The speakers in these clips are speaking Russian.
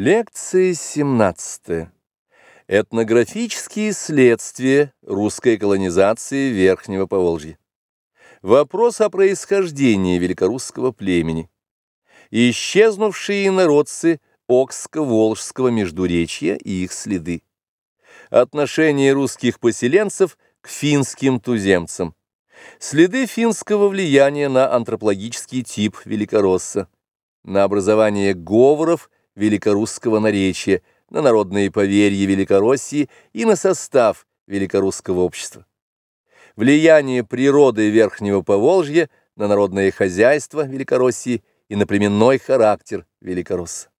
Лекция 17. Этнографические следствия русской колонизации Верхнего Поволжья. Вопрос о происхождении великорусского племени. Исчезнувшие народцы Окско-Волжского междуречья и их следы. Отношение русских поселенцев к финским туземцам. Следы финского влияния на антропологический тип великоросса. На образование говоров – великорусского наречия, на народные поверья Великороссии и на состав великорусского общества. Влияние природы Верхнего Поволжья на народное хозяйство Великороссии и на племенной характер Великоросса.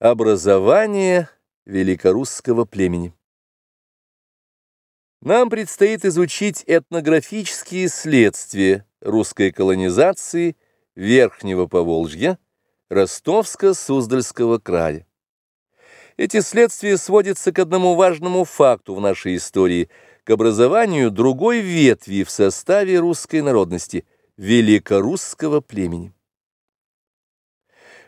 Образование великорусского племени Нам предстоит изучить этнографические следствия русской колонизации Верхнего Поволжья, Ростовско-Суздальского края. Эти следствия сводятся к одному важному факту в нашей истории, к образованию другой ветви в составе русской народности – великорусского племени.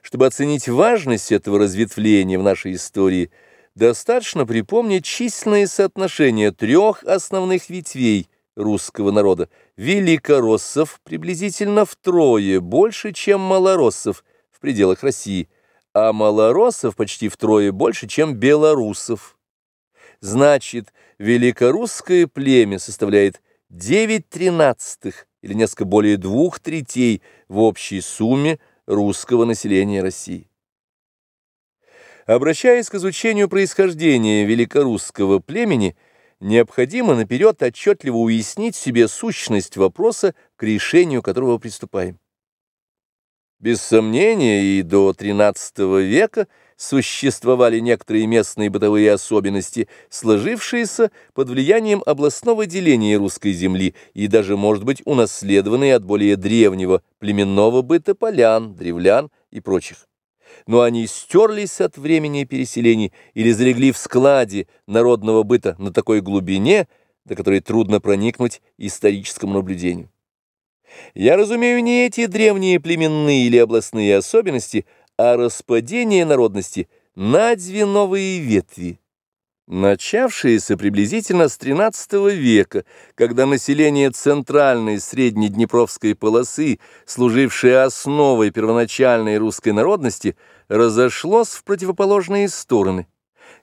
Чтобы оценить важность этого разветвления в нашей истории, достаточно припомнить численные соотношения трех основных ветвей русского народа – великороссов приблизительно втрое больше, чем малороссов – в пределах России, а малороссов почти втрое больше, чем белорусов. Значит, великорусское племя составляет 9 тринадцатых или несколько более двух третей в общей сумме русского населения России. Обращаясь к изучению происхождения великорусского племени, необходимо наперед отчетливо уяснить себе сущность вопроса, к решению которого приступаем. Без сомнения, и до XIII века существовали некоторые местные бытовые особенности, сложившиеся под влиянием областного деления русской земли и даже, может быть, унаследованные от более древнего племенного быта полян, древлян и прочих. Но они стерлись от времени переселений или залегли в складе народного быта на такой глубине, до которой трудно проникнуть историческому наблюдению. Я разумею не эти древние племенные или областные особенности, а распадение народности на две новые ветви, начавшиеся приблизительно с XIII века, когда население центральной среднеднепровской полосы, служившее основой первоначальной русской народности, разошлось в противоположные стороны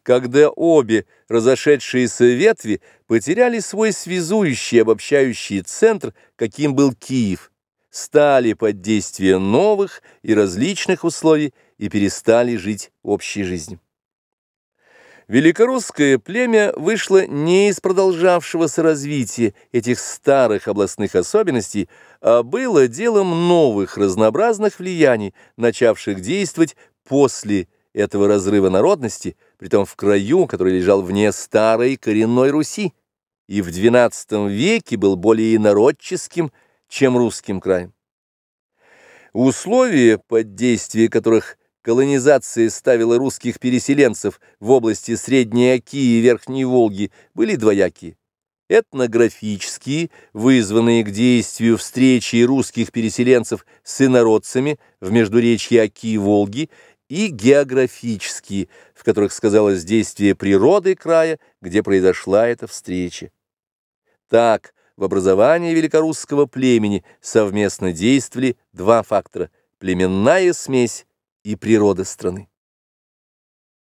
когда обе разошедшиеся ветви потеряли свой связующий обобщающий центр, каким был Киев, стали под действием новых и различных условий и перестали жить общей жизнью. Великорусское племя вышло не из продолжавшегося развития этих старых областных особенностей, а было делом новых разнообразных влияний, начавших действовать после этого разрыва народности, притом в краю, который лежал вне старой коренной Руси, и в XII веке был более инородческим, чем русским краем. Условия, под действие которых колонизация ставила русских переселенцев в области Средней Оки и Верхней Волги, были двоякие. Этнографические, вызванные к действию встречи русских переселенцев с инородцами в междуречье Оки и Волги, и географические, в которых сказалось действие природы края, где произошла эта встреча. Так, в образовании великорусского племени совместно действовали два фактора – племенная смесь и природа страны.